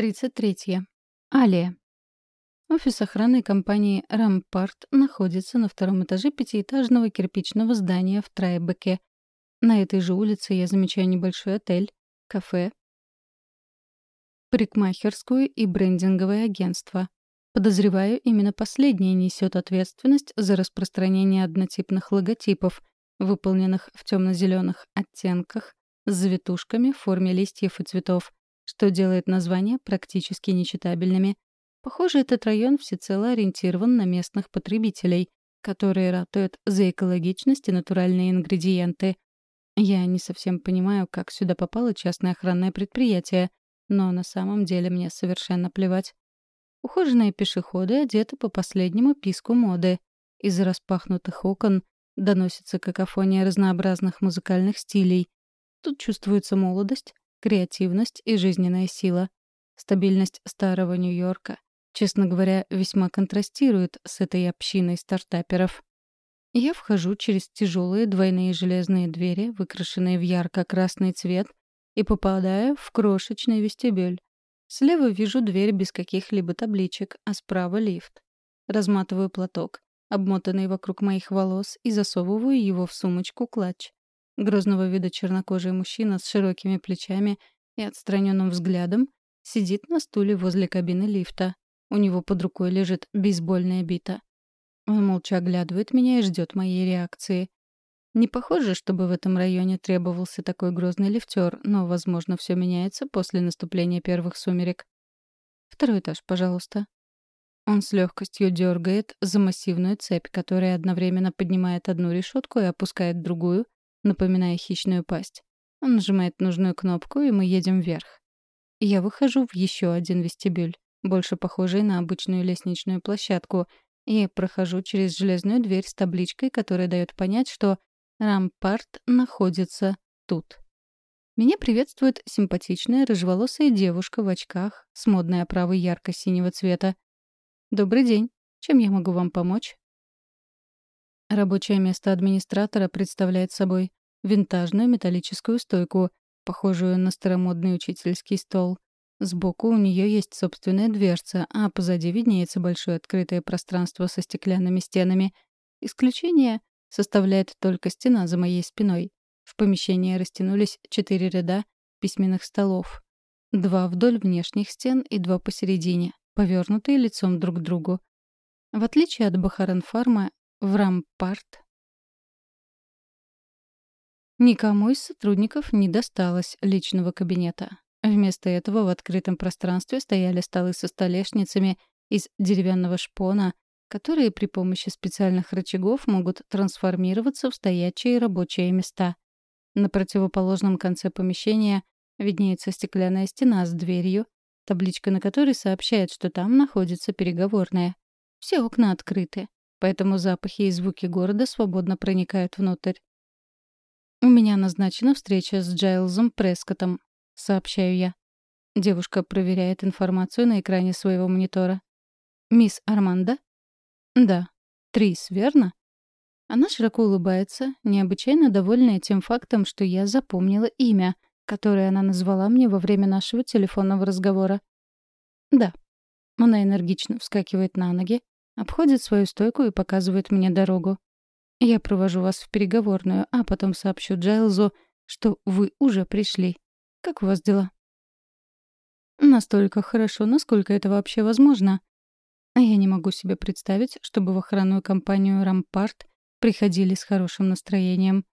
33. Алия. Офис охраны компании «Рампарт» находится на втором этаже пятиэтажного кирпичного здания в Трайбеке. На этой же улице я замечаю небольшой отель, кафе, парикмахерскую и брендинговое агентство. Подозреваю, именно последнее несет ответственность за распространение однотипных логотипов, выполненных в темно-зеленых оттенках, с завитушками в форме листьев и цветов, что делает названия практически нечитабельными. Похоже, этот район всецело ориентирован на местных потребителей, которые ратуют за экологичность и натуральные ингредиенты. Я не совсем понимаю, как сюда попало частное охранное предприятие, но на самом деле мне совершенно плевать. Ухоженные пешеходы одеты по последнему писку моды. Из распахнутых окон доносится какофония разнообразных музыкальных стилей. Тут чувствуется молодость, креативность и жизненная сила. Стабильность старого Нью-Йорка, честно говоря, весьма контрастирует с этой общиной стартаперов. Я вхожу через тяжелые двойные железные двери, выкрашенные в ярко-красный цвет, и попадаю в крошечный вестибюль. Слева вижу дверь без каких-либо табличек, а справа — лифт. Разматываю платок, обмотанный вокруг моих волос, и засовываю его в сумочку-клатч. Грозного вида чернокожий мужчина с широкими плечами и отстраненным взглядом сидит на стуле возле кабины лифта. У него под рукой лежит бейсбольная бита. Он молча оглядывает меня и ждет моей реакции. Не похоже, чтобы в этом районе требовался такой грозный лифтер, но, возможно, все меняется после наступления первых сумерек. Второй этаж, пожалуйста. Он с легкостью дергает за массивную цепь, которая одновременно поднимает одну решетку и опускает другую, напоминая хищную пасть. Он нажимает нужную кнопку, и мы едем вверх. Я выхожу в еще один вестибюль, больше похожий на обычную лестничную площадку, и прохожу через железную дверь с табличкой, которая дает понять, что Рампарт находится тут. Меня приветствует симпатичная рыжеволосая девушка в очках с модной оправой ярко-синего цвета. «Добрый день. Чем я могу вам помочь?» Рабочее место администратора представляет собой винтажную металлическую стойку, похожую на старомодный учительский стол. Сбоку у нее есть собственная дверца, а позади виднеется большое открытое пространство со стеклянными стенами. Исключение составляет только стена за моей спиной. В помещении растянулись четыре ряда письменных столов. Два вдоль внешних стен и два посередине, повернутые лицом друг к другу. В отличие от Бахаранфарма, в Рампарт. Никому из сотрудников не досталось личного кабинета. Вместо этого в открытом пространстве стояли столы со столешницами из деревянного шпона, которые при помощи специальных рычагов могут трансформироваться в стоячие рабочие места. На противоположном конце помещения виднеется стеклянная стена с дверью, табличка на которой сообщает, что там находится переговорная. Все окна открыты поэтому запахи и звуки города свободно проникают внутрь. «У меня назначена встреча с Джайлзом Прескоттом», — сообщаю я. Девушка проверяет информацию на экране своего монитора. «Мисс Армандо?» «Да». «Трис, верно?» Она широко улыбается, необычайно довольная тем фактом, что я запомнила имя, которое она назвала мне во время нашего телефонного разговора. «Да». Она энергично вскакивает на ноги, Обходит свою стойку и показывает мне дорогу. Я провожу вас в переговорную, а потом сообщу Джайлзу, что вы уже пришли. Как у вас дела? Настолько хорошо, насколько это вообще возможно. Я не могу себе представить, чтобы в охранную компанию «Рампарт» приходили с хорошим настроением.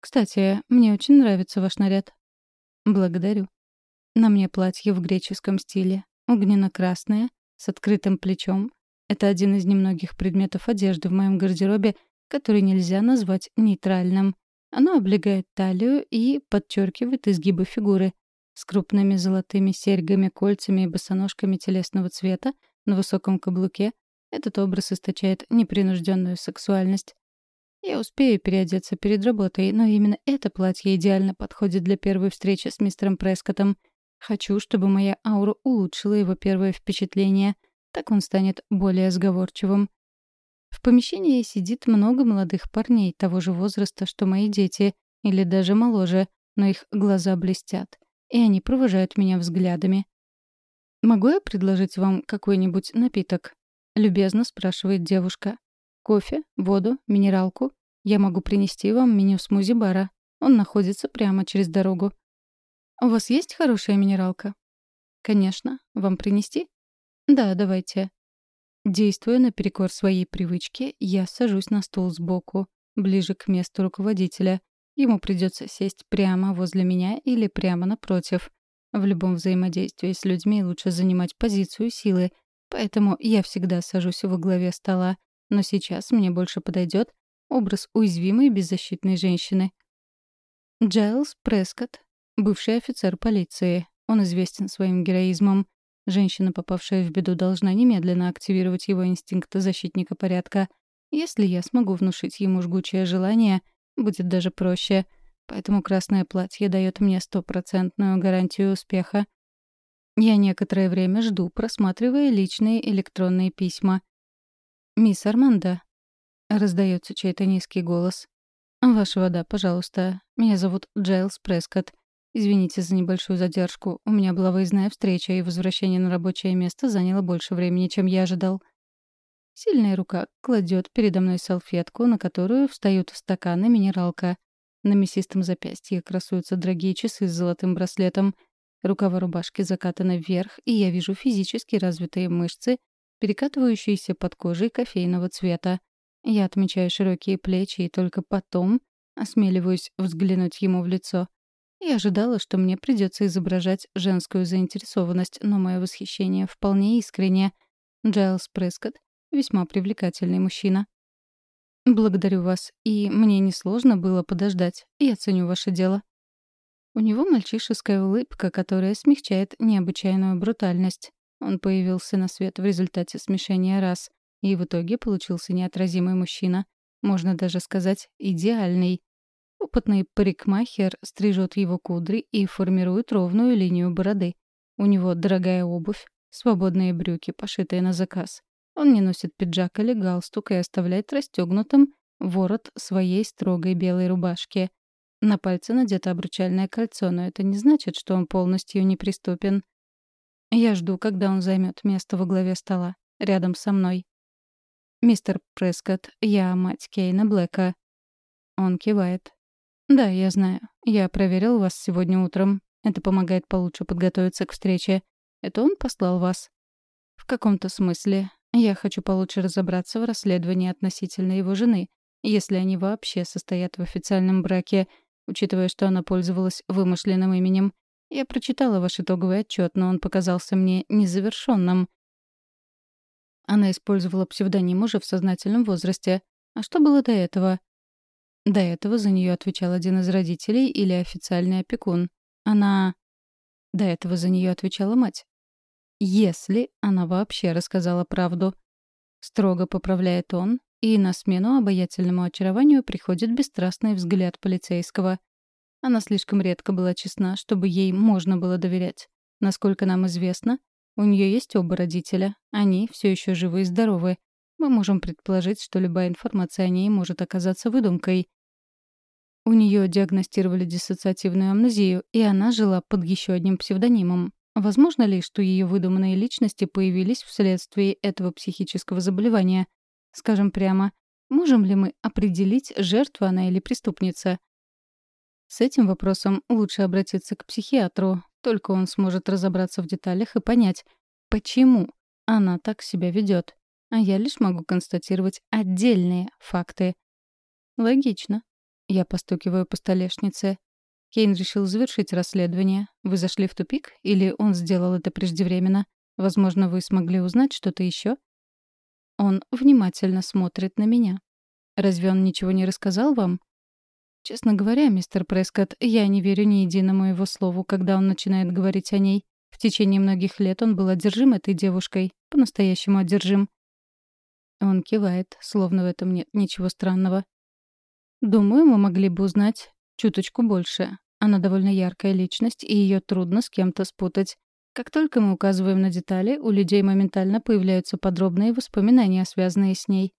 Кстати, мне очень нравится ваш наряд. Благодарю. На мне платье в греческом стиле, огненно-красное, с открытым плечом, это один из немногих предметов одежды в моем гардеробе, который нельзя назвать нейтральным. Оно облегает талию и подчеркивает изгибы фигуры. С крупными золотыми серьгами, кольцами и босоножками телесного цвета на высоком каблуке этот образ источает непринужденную сексуальность. Я успею переодеться перед работой, но именно это платье идеально подходит для первой встречи с мистером Прескоттом. Хочу, чтобы моя аура улучшила его первое впечатление — так он станет более сговорчивым. В помещении сидит много молодых парней того же возраста, что мои дети, или даже моложе, но их глаза блестят, и они провожают меня взглядами. «Могу я предложить вам какой-нибудь напиток?» — любезно спрашивает девушка. «Кофе, воду, минералку? Я могу принести вам меню смузи-бара. Он находится прямо через дорогу». «У вас есть хорошая минералка?» «Конечно. Вам принести?» «Да, давайте». Действуя наперекор своей привычке, я сажусь на стул сбоку, ближе к месту руководителя. Ему придется сесть прямо возле меня или прямо напротив. В любом взаимодействии с людьми лучше занимать позицию силы, поэтому я всегда сажусь во главе стола, но сейчас мне больше подойдет образ уязвимой беззащитной женщины. Джайлз Прескотт, бывший офицер полиции. Он известен своим героизмом. Женщина, попавшая в беду, должна немедленно активировать его инстинкт защитника порядка. Если я смогу внушить ему жгучее желание, будет даже проще. Поэтому красное платье дает мне стопроцентную гарантию успеха. Я некоторое время жду, просматривая личные электронные письма. «Мисс Армандо», — раздается чей-то низкий голос. «Ваша вода, пожалуйста. Меня зовут Джейлс Прескотт. Извините за небольшую задержку. У меня была выездная встреча, и возвращение на рабочее место заняло больше времени, чем я ожидал. Сильная рука кладет передо мной салфетку, на которую встают стаканы минералка. На мясистом запястье красуются дорогие часы с золотым браслетом. Рукава рубашки закатаны вверх, и я вижу физически развитые мышцы, перекатывающиеся под кожей кофейного цвета. Я отмечаю широкие плечи и только потом осмеливаюсь взглянуть ему в лицо. Я ожидала, что мне придется изображать женскую заинтересованность, но мое восхищение вполне искреннее. Джайлс Прескотт — весьма привлекательный мужчина. «Благодарю вас, и мне несложно было подождать. Я ценю ваше дело». У него мальчишеская улыбка, которая смягчает необычайную брутальность. Он появился на свет в результате смешения рас, и в итоге получился неотразимый мужчина. Можно даже сказать, идеальный. Опытный парикмахер стрижет его кудри и формирует ровную линию бороды. У него дорогая обувь, свободные брюки, пошитые на заказ. Он не носит пиджак или галстук и оставляет расстегнутым ворот своей строгой белой рубашки. На пальце надето обручальное кольцо, но это не значит, что он полностью неприступен. Я жду, когда он займет место во главе стола, рядом со мной. «Мистер Прескотт, я мать Кейна Блэка». Он кивает. «Да, я знаю. Я проверил вас сегодня утром. Это помогает получше подготовиться к встрече. Это он послал вас?» «В каком-то смысле. Я хочу получше разобраться в расследовании относительно его жены, если они вообще состоят в официальном браке, учитывая, что она пользовалась вымышленным именем. Я прочитала ваш итоговый отчет, но он показался мне незавершенным. Она использовала псевдоним уже в сознательном возрасте. А что было до этого? До этого за нее отвечал один из родителей или официальный опекун. Она... До этого за нее отвечала мать. Если она вообще рассказала правду. Строго поправляет он, и на смену обаятельному очарованию приходит бесстрастный взгляд полицейского. Она слишком редко была честна, чтобы ей можно было доверять. Насколько нам известно, у нее есть оба родителя. Они все еще живы и здоровы. Мы можем предположить, что любая информация о ней может оказаться выдумкой. У нее диагностировали диссоциативную амнезию, и она жила под еще одним псевдонимом. Возможно ли, что ее выдуманные личности появились вследствие этого психического заболевания? Скажем прямо, можем ли мы определить, жертва она или преступница? С этим вопросом лучше обратиться к психиатру, только он сможет разобраться в деталях и понять, почему она так себя ведет. А я лишь могу констатировать отдельные факты. Логично. Я постукиваю по столешнице. Кейн решил завершить расследование. Вы зашли в тупик? Или он сделал это преждевременно? Возможно, вы смогли узнать что-то еще? Он внимательно смотрит на меня. Разве он ничего не рассказал вам? Честно говоря, мистер Прескотт, я не верю ни единому его слову, когда он начинает говорить о ней. В течение многих лет он был одержим этой девушкой. По-настоящему одержим. Он кивает, словно в этом нет ничего странного. Думаю, мы могли бы узнать чуточку больше. Она довольно яркая личность, и ее трудно с кем-то спутать. Как только мы указываем на детали, у людей моментально появляются подробные воспоминания, связанные с ней.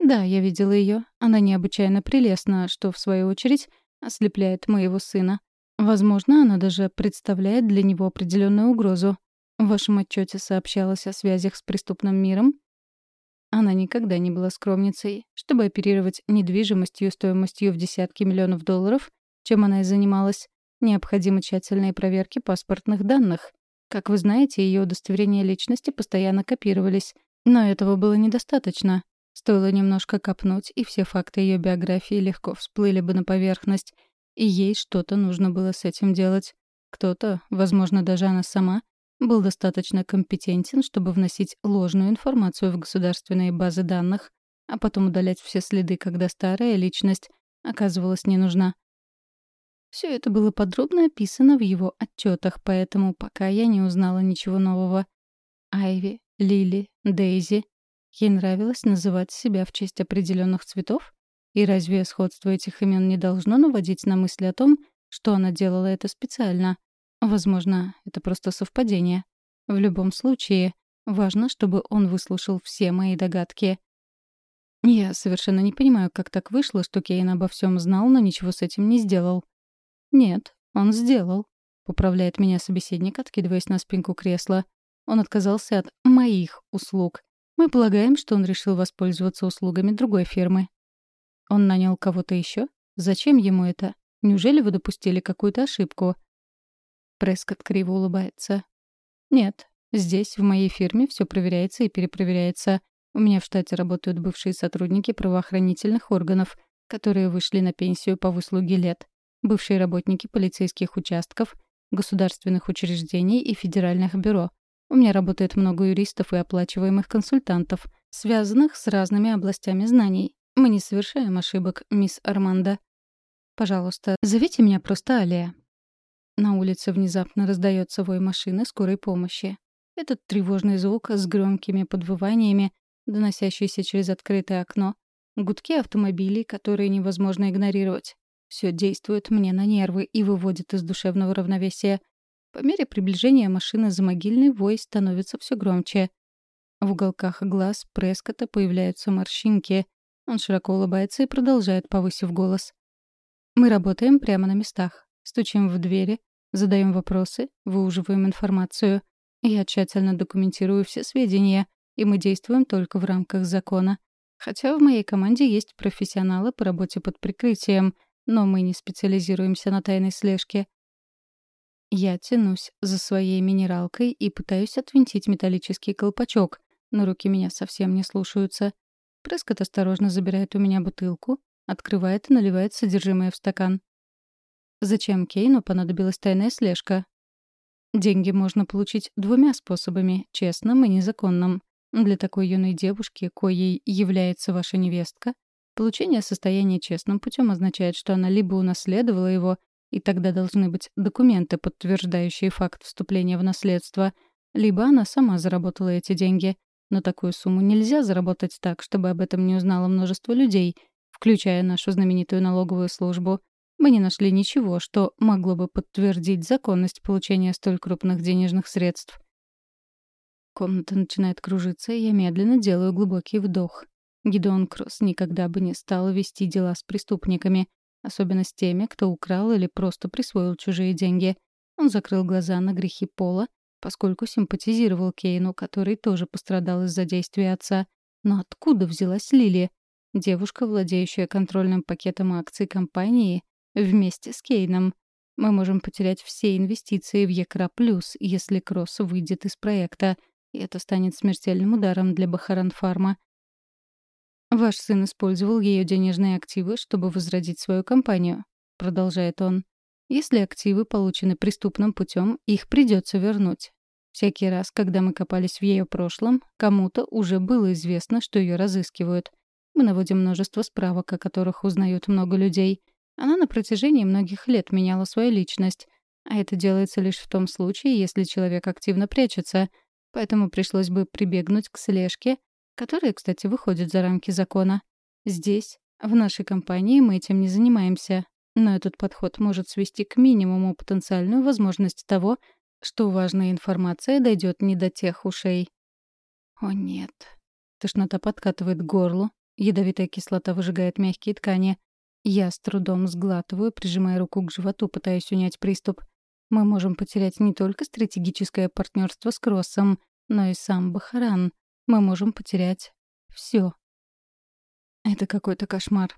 Да, я видела ее. Она необычайно прелестна, что, в свою очередь, ослепляет моего сына. Возможно, она даже представляет для него определенную угрозу. В вашем отчете сообщалось о связях с преступным миром? Она никогда не была скромницей. Чтобы оперировать недвижимостью стоимостью в десятки миллионов долларов, чем она и занималась, необходимы тщательные проверки паспортных данных. Как вы знаете, ее удостоверения личности постоянно копировались. Но этого было недостаточно. Стоило немножко копнуть, и все факты ее биографии легко всплыли бы на поверхность. И ей что-то нужно было с этим делать. Кто-то, возможно, даже она сама, был достаточно компетентен, чтобы вносить ложную информацию в государственные базы данных, а потом удалять все следы, когда старая личность оказывалась не нужна. Все это было подробно описано в его отчетах, поэтому пока я не узнала ничего нового. Айви, Лили, Дейзи. Ей нравилось называть себя в честь определенных цветов? И разве сходство этих имен не должно наводить на мысли о том, что она делала это специально? Возможно, это просто совпадение. В любом случае, важно, чтобы он выслушал все мои догадки. Я совершенно не понимаю, как так вышло, что Кейн обо всем знал, но ничего с этим не сделал. Нет, он сделал. Поправляет меня собеседник, откидываясь на спинку кресла. Он отказался от моих услуг. Мы полагаем, что он решил воспользоваться услугами другой фирмы. Он нанял кого-то еще? Зачем ему это? Неужели вы допустили какую-то ошибку? Прескотт криво улыбается. «Нет, здесь, в моей фирме, все проверяется и перепроверяется. У меня в штате работают бывшие сотрудники правоохранительных органов, которые вышли на пенсию по выслуге лет, бывшие работники полицейских участков, государственных учреждений и федеральных бюро. У меня работает много юристов и оплачиваемых консультантов, связанных с разными областями знаний. Мы не совершаем ошибок, мисс Армандо. Пожалуйста, зовите меня просто Алия. На улице внезапно раздается вой машины скорой помощи. Этот тревожный звук с громкими подвываниями, доносящийся через открытое окно, гудки автомобилей, которые невозможно игнорировать. Все действует мне на нервы и выводит из душевного равновесия. По мере приближения машины за могильный вой становится все громче. В уголках глаз Прескота появляются морщинки. Он широко улыбается и продолжает, повысив голос. «Мы работаем прямо на местах. Стучим в двери, Задаем вопросы, выуживаем информацию. Я тщательно документирую все сведения, и мы действуем только в рамках закона. Хотя в моей команде есть профессионалы по работе под прикрытием, но мы не специализируемся на тайной слежке. Я тянусь за своей минералкой и пытаюсь отвинтить металлический колпачок, но руки меня совсем не слушаются. Прескот осторожно забирает у меня бутылку, открывает и наливает содержимое в стакан. Зачем Кейну понадобилась тайная слежка? Деньги можно получить двумя способами — честным и незаконным. Для такой юной девушки, коей является ваша невестка, получение состояния честным путем означает, что она либо унаследовала его, и тогда должны быть документы, подтверждающие факт вступления в наследство, либо она сама заработала эти деньги. Но такую сумму нельзя заработать так, чтобы об этом не узнало множество людей, включая нашу знаменитую налоговую службу — мы не нашли ничего, что могло бы подтвердить законность получения столь крупных денежных средств. Комната начинает кружиться, и я медленно делаю глубокий вдох. Гидеон Кросс никогда бы не стал вести дела с преступниками, особенно с теми, кто украл или просто присвоил чужие деньги. Он закрыл глаза на грехи Пола, поскольку симпатизировал Кейну, который тоже пострадал из-за действия отца. Но откуда взялась Лили? Девушка, владеющая контрольным пакетом акций компании, вместе с Кейном. Мы можем потерять все инвестиции в Екра Плюс, если Кросс выйдет из проекта, и это станет смертельным ударом для Бахаран Фарма. «Ваш сын использовал ее денежные активы, чтобы возродить свою компанию», — продолжает он. «Если активы получены преступным путем, их придется вернуть. Всякий раз, когда мы копались в ее прошлом, кому-то уже было известно, что ее разыскивают. Мы наводим множество справок, о которых узнают много людей — она на протяжении многих лет меняла свою личность, а это делается лишь в том случае, если человек активно прячется, поэтому пришлось бы прибегнуть к слежке, которая, кстати, выходит за рамки закона. Здесь, в нашей компании, мы этим не занимаемся, но этот подход может свести к минимуму потенциальную возможность того, что важная информация дойдет не до тех ушей. О нет. Тошнота подкатывает к горлу, ядовитая кислота выжигает мягкие ткани. Я с трудом сглатываю, прижимая руку к животу, пытаясь унять приступ. Мы можем потерять не только стратегическое партнерство с Кроссом, но и сам Бахаран. Мы можем потерять все. Это какой-то кошмар.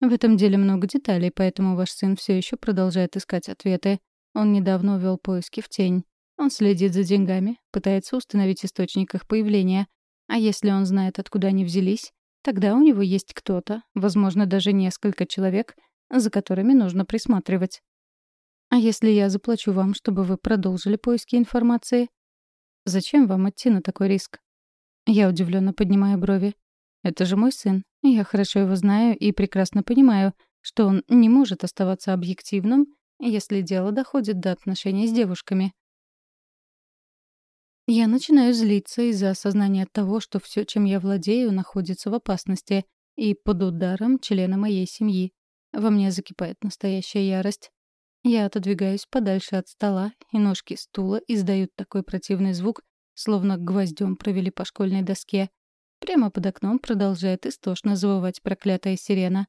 В этом деле много деталей, поэтому ваш сын все еще продолжает искать ответы. Он недавно увел поиски в тень. Он следит за деньгами, пытается установить источник их появления. А если он знает, откуда они взялись, тогда у него есть кто-то, возможно, даже несколько человек, за которыми нужно присматривать. А если я заплачу вам, чтобы вы продолжили поиски информации? Зачем вам идти на такой риск? Я удивленно поднимаю брови. Это же мой сын. Я хорошо его знаю и прекрасно понимаю, что он не может оставаться объективным, если дело доходит до отношений с девушками. Я начинаю злиться из-за осознания того, что все, чем я владею, находится в опасности и под ударом члена моей семьи. Во мне закипает настоящая ярость. Я отодвигаюсь подальше от стола, и ножки стула издают такой противный звук, словно гвоздем провели по школьной доске. Прямо под окном продолжает истошно завывать проклятая сирена.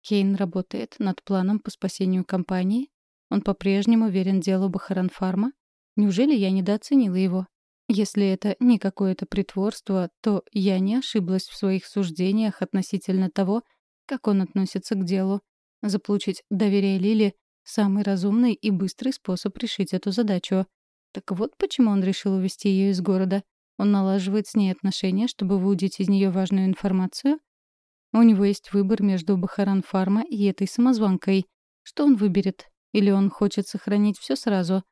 Кейн работает над планом по спасению компании. Он по-прежнему верен делу Бахаранфарма. Неужели я недооценила его? Если это не какое-то притворство, то я не ошиблась в своих суждениях относительно того, как он относится к делу. Заполучить доверие Лили Самый разумный и быстрый способ решить эту задачу. Так вот почему он решил увезти ее из города. Он налаживает с ней отношения, чтобы выудить из нее важную информацию. У него есть выбор между Бахаран-фарма и этой самозванкой. Что он выберет? Или он хочет сохранить все сразу?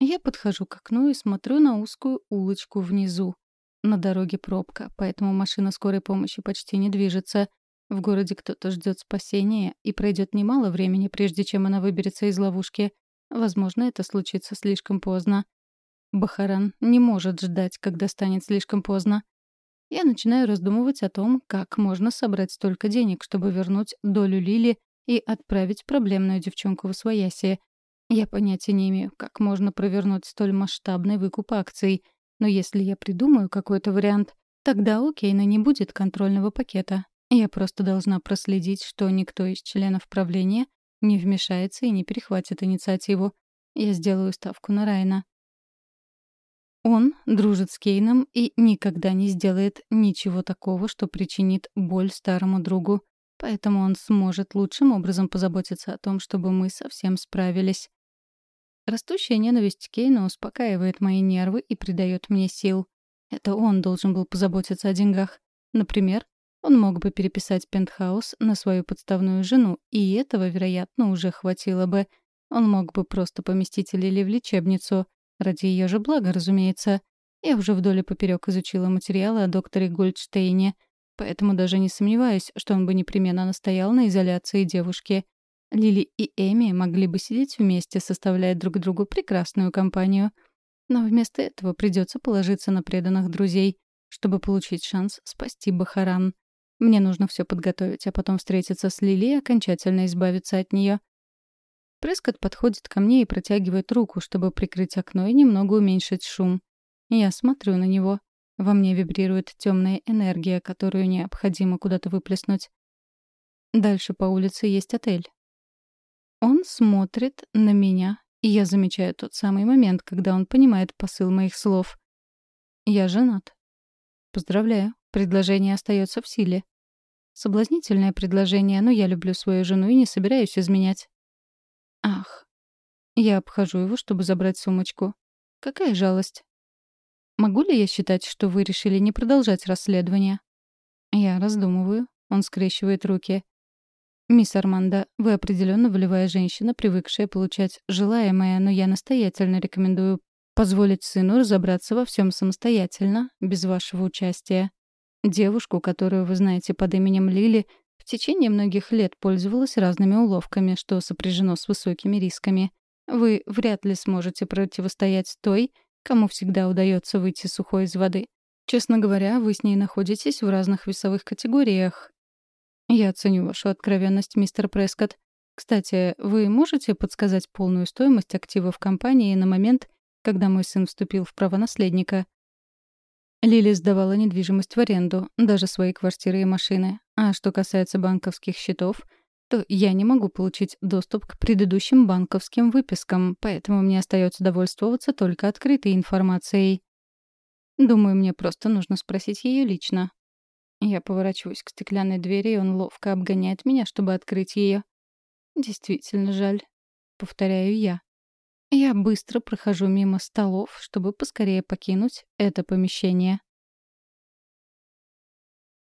Я подхожу к окну и смотрю на узкую улочку внизу. На дороге пробка, поэтому машина скорой помощи почти не движется. В городе кто-то ждет спасения, и пройдет немало времени, прежде чем она выберется из ловушки. Возможно, это случится слишком поздно. Бахаран не может ждать, когда станет слишком поздно. Я начинаю раздумывать о том, как можно собрать столько денег, чтобы вернуть долю Лили и отправить проблемную девчонку в Освоясье. Я понятия не имею, как можно провернуть столь масштабный выкуп акций, но если я придумаю какой-то вариант, тогда у Кейна не будет контрольного пакета, я просто должна проследить, что никто из членов правления не вмешается и не перехватит инициативу. Я сделаю ставку на Райна. Он дружит с Кейном и никогда не сделает ничего такого, что причинит боль старому другу, поэтому он сможет лучшим образом позаботиться о том, чтобы мы совсем справились. Растущая ненависть Кейна успокаивает мои нервы и придает мне сил. Это он должен был позаботиться о деньгах. Например, он мог бы переписать пентхаус на свою подставную жену, и этого, вероятно, уже хватило бы. Он мог бы просто поместить Лили в лечебницу. Ради ее же блага, разумеется. Я уже вдоль и поперек изучила материалы о докторе Гольдштейне, поэтому даже не сомневаюсь, что он бы непременно настоял на изоляции девушки. Лили и Эми могли бы сидеть вместе, составляя друг другу прекрасную компанию. Но вместо этого придется положиться на преданных друзей, чтобы получить шанс спасти Бахаран. Мне нужно все подготовить, а потом встретиться с Лили и окончательно избавиться от нее. Прескот подходит ко мне и протягивает руку, чтобы прикрыть окно и немного уменьшить шум. Я смотрю на него. Во мне вибрирует темная энергия, которую необходимо куда-то выплеснуть. Дальше по улице есть отель. Он смотрит на меня, и я замечаю тот самый момент, когда он понимает посыл моих слов. Я женат. Поздравляю. Предложение остается в силе. Соблазнительное предложение, но я люблю свою жену и не собираюсь изменять. Ах. Я обхожу его, чтобы забрать сумочку. Какая жалость. Могу ли я считать, что вы решили не продолжать расследование? Я раздумываю. Он скрещивает руки. «Мисс Армандо, вы определенно волевая женщина, привыкшая получать желаемое, но я настоятельно рекомендую позволить сыну разобраться во всем самостоятельно, без вашего участия. Девушку, которую вы знаете под именем Лили, в течение многих лет пользовалась разными уловками, что сопряжено с высокими рисками. Вы вряд ли сможете противостоять той, кому всегда удается выйти сухой из воды. Честно говоря, вы с ней находитесь в разных весовых категориях. Я ценю вашу откровенность, мистер Прескотт. Кстати, вы можете подсказать полную стоимость активов компании на момент, когда мой сын вступил в право наследника? Лили сдавала недвижимость в аренду, даже свои квартиры и машины. А что касается банковских счетов, то я не могу получить доступ к предыдущим банковским выпискам, поэтому мне остается довольствоваться только открытой информацией. Думаю, мне просто нужно спросить ее лично. Я поворачиваюсь к стеклянной двери, и он ловко обгоняет меня, чтобы открыть ее. Действительно жаль. Повторяю я. Я быстро прохожу мимо столов, чтобы поскорее покинуть это помещение.